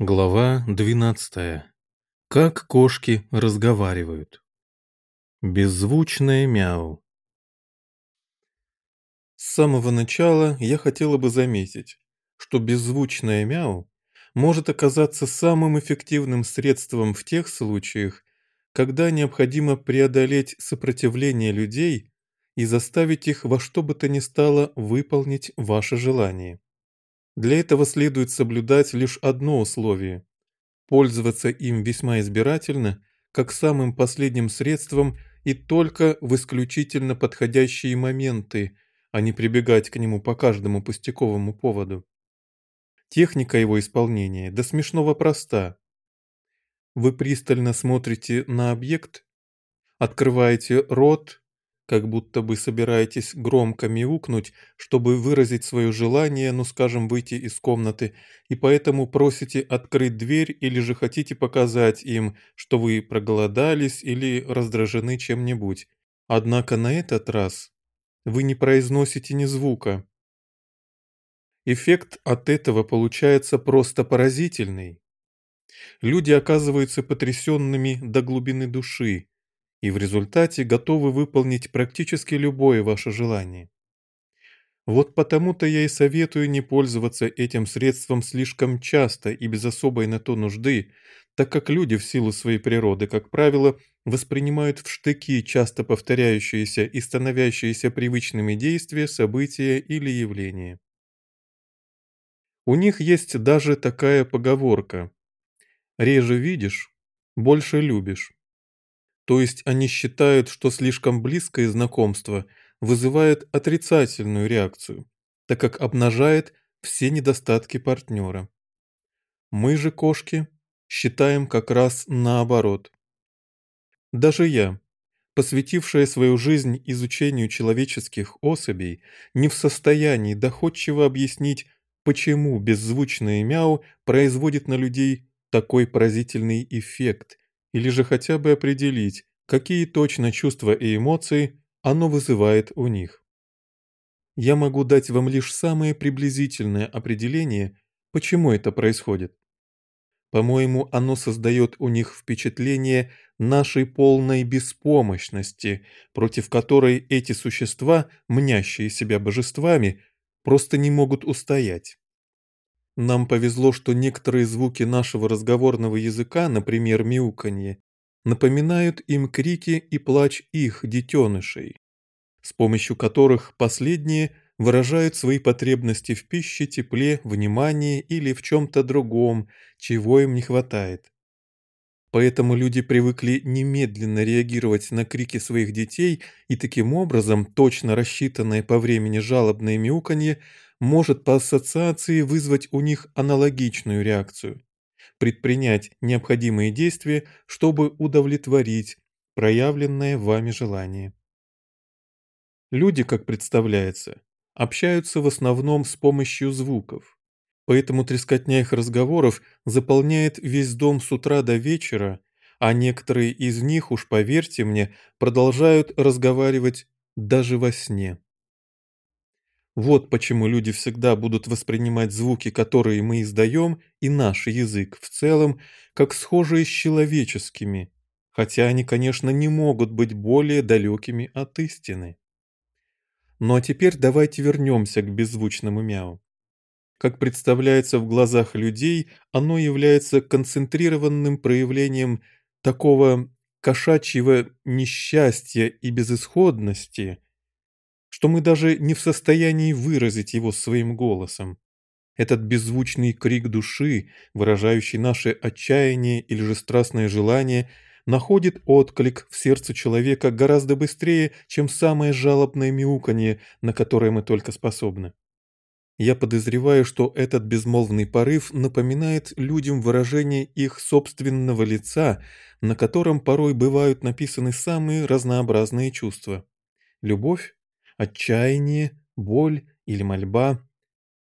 Глава 12. Как кошки разговаривают. Беззвучное мяу. С самого начала я хотела бы заметить, что беззвучное мяу может оказаться самым эффективным средством в тех случаях, когда необходимо преодолеть сопротивление людей и заставить их во что бы то ни стало выполнить ваше желание. Для этого следует соблюдать лишь одно условие – пользоваться им весьма избирательно, как самым последним средством и только в исключительно подходящие моменты, а не прибегать к нему по каждому пустяковому поводу. Техника его исполнения до смешного проста. Вы пристально смотрите на объект, открываете рот как будто бы собираетесь громко мяукнуть, чтобы выразить свое желание, ну скажем, выйти из комнаты, и поэтому просите открыть дверь или же хотите показать им, что вы проголодались или раздражены чем-нибудь. Однако на этот раз вы не произносите ни звука. Эффект от этого получается просто поразительный. Люди оказываются потрясенными до глубины души, и в результате готовы выполнить практически любое ваше желание. Вот потому-то я и советую не пользоваться этим средством слишком часто и без особой на то нужды, так как люди в силу своей природы, как правило, воспринимают в штыки часто повторяющиеся и становящиеся привычными действия, события или явления. У них есть даже такая поговорка «реже видишь, больше любишь». То есть они считают, что слишком близкое знакомство вызывает отрицательную реакцию, так как обнажает все недостатки партнера. Мы же, кошки, считаем как раз наоборот. Даже я, посвятившая свою жизнь изучению человеческих особей, не в состоянии доходчиво объяснить, почему беззвучное мяу производит на людей такой поразительный эффект или же хотя бы определить, какие точно чувства и эмоции оно вызывает у них. Я могу дать вам лишь самое приблизительное определение, почему это происходит. По-моему, оно создает у них впечатление нашей полной беспомощности, против которой эти существа, мнящие себя божествами, просто не могут устоять. Нам повезло, что некоторые звуки нашего разговорного языка, например, мяуканье, напоминают им крики и плач их детенышей, с помощью которых последние выражают свои потребности в пище, тепле, внимании или в чем-то другом, чего им не хватает. Поэтому люди привыкли немедленно реагировать на крики своих детей, и таким образом точно рассчитанное по времени жалобное мяуканье может по ассоциации вызвать у них аналогичную реакцию, предпринять необходимые действия, чтобы удовлетворить проявленное вами желание. Люди, как представляется, общаются в основном с помощью звуков, поэтому трескотня их разговоров заполняет весь дом с утра до вечера, а некоторые из них, уж поверьте мне, продолжают разговаривать даже во сне. Вот почему люди всегда будут воспринимать звуки, которые мы издаем, и наш язык в целом, как схожие с человеческими, хотя они, конечно, не могут быть более далекими от истины. Ну а теперь давайте вернемся к беззвучному мяу. Как представляется в глазах людей, оно является концентрированным проявлением такого кошачьего несчастья и безысходности – что мы даже не в состоянии выразить его своим голосом. Этот беззвучный крик души, выражающий наше отчаяние или же страстное желание, находит отклик в сердце человека гораздо быстрее, чем самое жалобное мяуканье, на которое мы только способны. Я подозреваю, что этот безмолвный порыв напоминает людям выражение их собственного лица, на котором порой бывают написаны самые разнообразные чувства. Любовь, отчаяние, боль или мольба.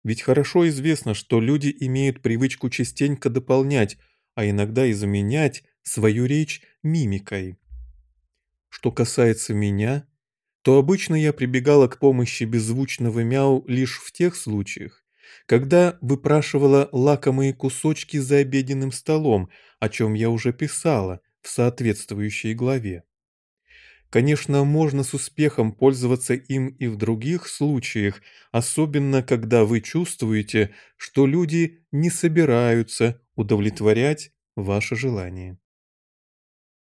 Ведь хорошо известно, что люди имеют привычку частенько дополнять, а иногда и заменять свою речь мимикой. Что касается меня, то обычно я прибегала к помощи беззвучного мяу лишь в тех случаях, когда выпрашивала лакомые кусочки за обеденным столом, о чем я уже писала в соответствующей главе. Конечно, можно с успехом пользоваться им и в других случаях, особенно когда вы чувствуете, что люди не собираются удовлетворять ваши желания.